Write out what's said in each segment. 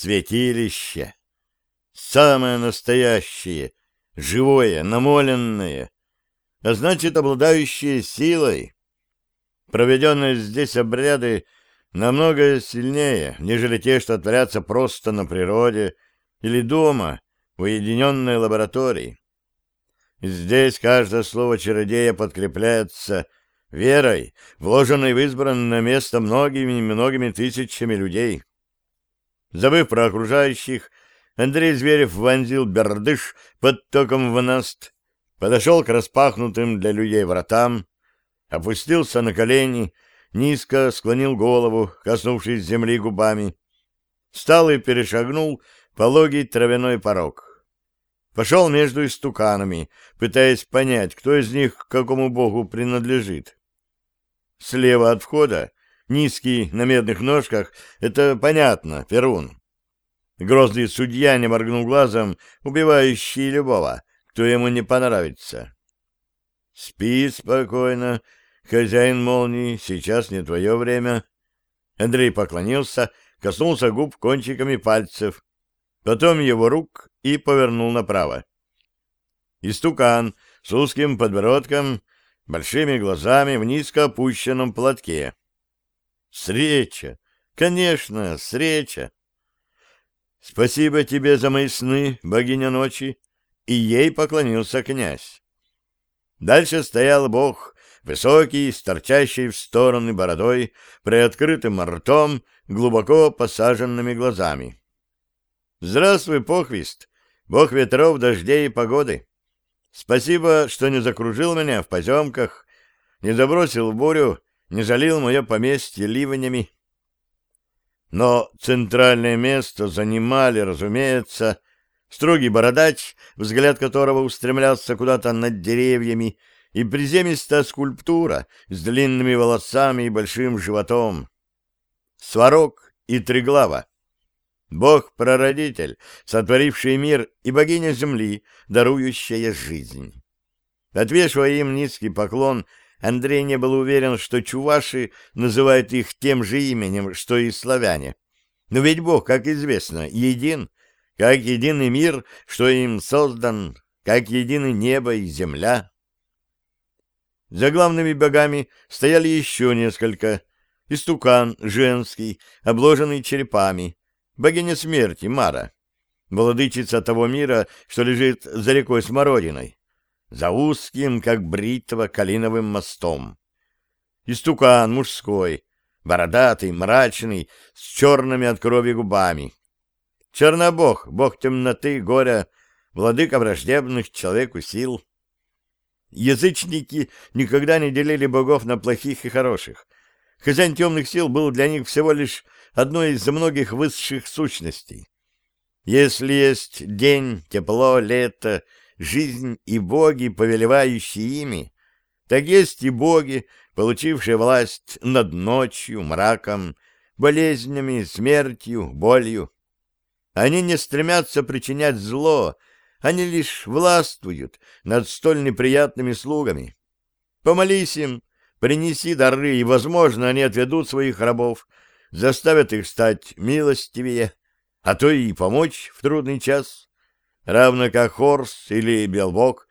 Святилище. Самое настоящее, живое, намоленное, а значит, обладающее силой. Проведенные здесь обряды намного сильнее, нежели те, что творятся просто на природе или дома, в уединенной лаборатории. Здесь каждое слово чародея подкрепляется верой, вложенной в избранное место многими-многими тысячами людей. Забыв про окружающих, Андрей Зверев вонзил бердыш под током в наст, подошел к распахнутым для людей вратам, опустился на колени, низко склонил голову, коснувшись земли губами, встал и перешагнул пологий травяной порог. Пошел между истуканами, пытаясь понять, кто из них к какому богу принадлежит. Слева от входа, низкий, на медных ножках, это понятно, Перун. Грозный судья не моргнул глазом, убивающий любого, кто ему не понравится. Спи спокойно, хозяин молнии, сейчас не твое время. Андрей поклонился, коснулся губ кончиками пальцев, потом его рук и повернул направо. Истукан с узким подбородком большими глазами в низко опущенном платке. Среча! Конечно, среча! Спасибо тебе за мои сны, богиня ночи! И ей поклонился князь. Дальше стоял бог, высокий, с торчащей в стороны бородой, приоткрытым ртом, глубоко посаженными глазами. «Здравствуй, Похвист, бог ветров, дождей и погоды!» Спасибо, что не закружил меня в поземках, не забросил в бурю, не залил мое поместье ливнями. Но центральное место занимали, разумеется, строгий бородач, взгляд которого устремлялся куда-то над деревьями, и приземистая скульптура с длинными волосами и большим животом. Сварог и Триглава. Бог-прародитель, сотворивший мир, и богиня земли, дарующая жизнь. Отвешивая им низкий поклон, Андрей не был уверен, что чуваши называют их тем же именем, что и славяне. Но ведь Бог, как известно, един, как единый мир, что им создан, как едины небо и земля. За главными богами стояли еще несколько. Истукан женский, обложенный черепами, богиня смерти Мара, владычица того мира, что лежит за рекой Смородиной, за узким, как бритва, калиновым мостом. Истукан мужской, бородатый, мрачный, с черными от крови губами. Чернобог, бог темноты, горя, владыка враждебных человеку сил. Язычники никогда не делили богов на плохих и хороших. Хозяин темных сил был для них всего лишь одной из многих высших сущностей. Если есть день, тепло, лето, жизнь и боги, повелевающие ими, так есть и боги, получившие власть над ночью, мраком, болезнями, смертью, болью. Они не стремятся причинять зло, они лишь властвуют над столь неприятными слугами. Помолись им, принеси дары, и, возможно, они отведут своих рабов заставят их стать милостивее, а то и помочь в трудный час, равно как Хорс или Белбок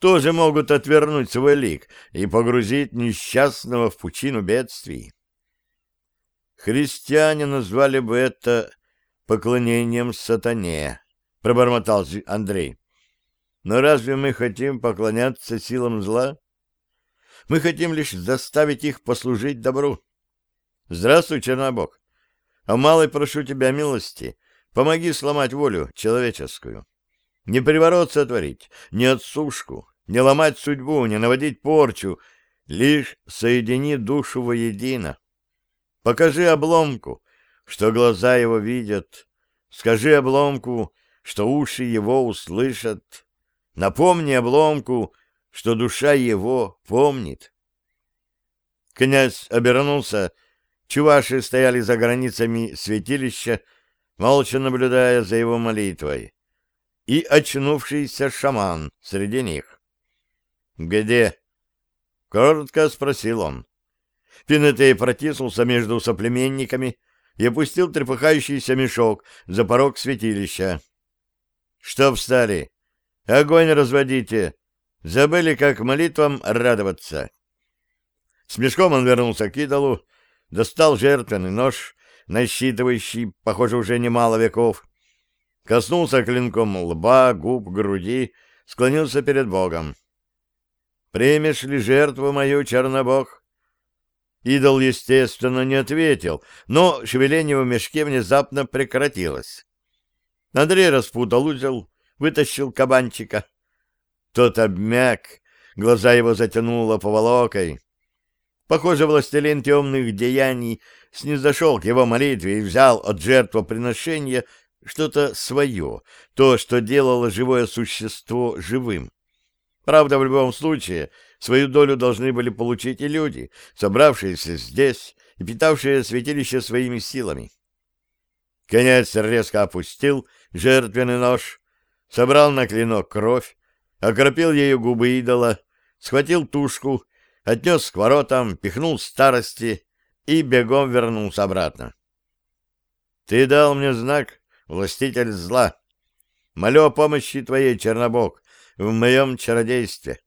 тоже могут отвернуть свой лик и погрузить несчастного в пучину бедствий. Христиане назвали бы это поклонением сатане, — пробормотал Андрей. Но разве мы хотим поклоняться силам зла? Мы хотим лишь заставить их послужить добру. Здравствуй, Чернобог. А малый прошу тебя милости, помоги сломать волю человеческую. Не приворот сотворить, не отсушку, не ломать судьбу, не наводить порчу, лишь соедини душу воедино. Покажи обломку, что глаза его видят, скажи обломку, что уши его услышат, напомни обломку, что душа его помнит. Князь обернулся Чуваши стояли за границами святилища, молча наблюдая за его молитвой. И очнувшийся шаман среди них. «Где?» — коротко спросил он. Пинетей протиснулся между соплеменниками, и опустил трепыхающийся мешок за порог святилища. — Что встали? Огонь разводите! Забыли, как молитвам радоваться. С мешком он вернулся к идолу, достал жертвенный нож, насчитывающий, похоже, уже немало веков, коснулся клинком лба, губ, груди, склонился перед Богом. «Примешь ли жертву мою, Чернобог?» Идол, естественно, не ответил, но шевеление в мешке внезапно прекратилось. Андрей распутал узел, вытащил кабанчика. Тот обмяк, глаза его затянуло поволокой. Похоже, властелин темных деяний снизошел к его молитве и взял от жертвоприношения что-то свое, то, что делало живое существо живым. Правда, в любом случае, свою долю должны были получить и люди, собравшиеся здесь и питавшие святилище своими силами. Конец резко опустил жертвенный нож, собрал на клинок кровь, окропил ею губы идола, схватил тушку, отнес к воротам, пихнул старости и бегом вернулся обратно. — Ты дал мне знак, властитель зла. Молю о помощи твоей, Чернобог, в моем чародействе.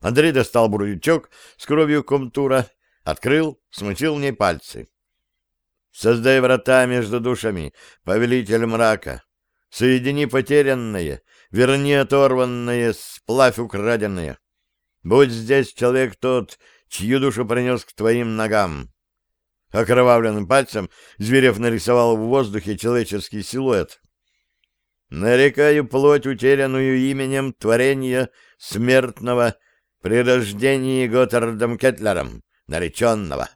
Андрей достал бурдючок с кровью комтура, открыл, смочил в ней пальцы. Создай врата между душами, повелитель мрака. Соедини потерянное, верни оторванное, сплавь украденное. Будь здесь человек тот, чью душу принес к твоим ногам. Окровавленным пальцем Зверев нарисовал в воздухе человеческий силуэт. Нарекаю плоть, утерянную именем творения смертного при рождении Готтардом Кетлером, нареченного.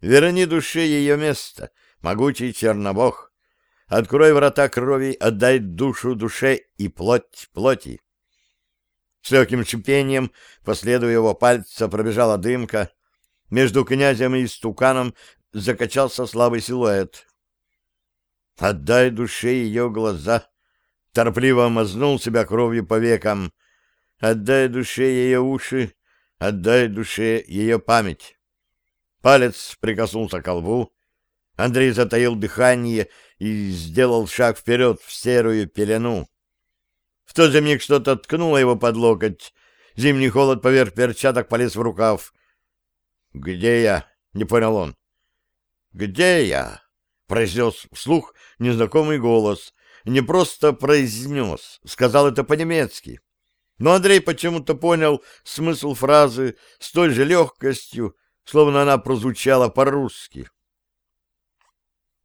Верни душе ее место, могучий чернобог. Открой врата крови, отдай душу душе и плоть плоти. С легким шипением, последуя его пальца, пробежала дымка. Между князем и стуканом закачался слабый силуэт. «Отдай душе ее глаза!» Торпливо мазнул себя кровью по векам. Отдай душе ее уши, отдай душе ее память. Палец прикоснулся к колбу. Андрей затаил дыхание и сделал шаг вперед в серую пелену. В тот же миг что-то ткнуло его под локоть. Зимний холод поверх перчаток полез в рукав. «Где я?» — не понял он. «Где я?» — произнес вслух незнакомый голос, не просто произнес, сказал это по-немецки. Но Андрей почему-то понял смысл фразы с той же легкостью, словно она прозвучала по-русски.